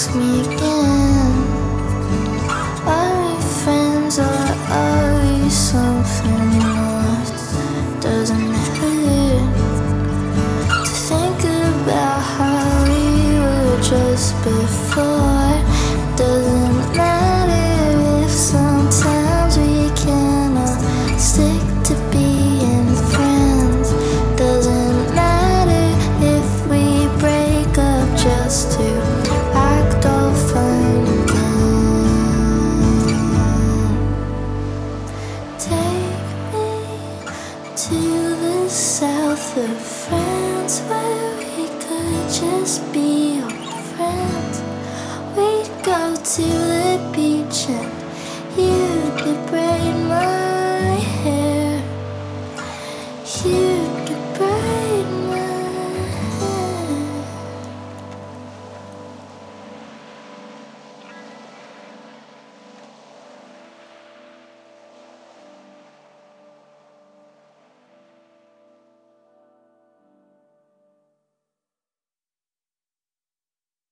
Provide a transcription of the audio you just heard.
ask me again. Are we friends or are we something more? Doesn't hurt to think about how we were just before. To the south of France where we could just be old friends. We'd go to the beach and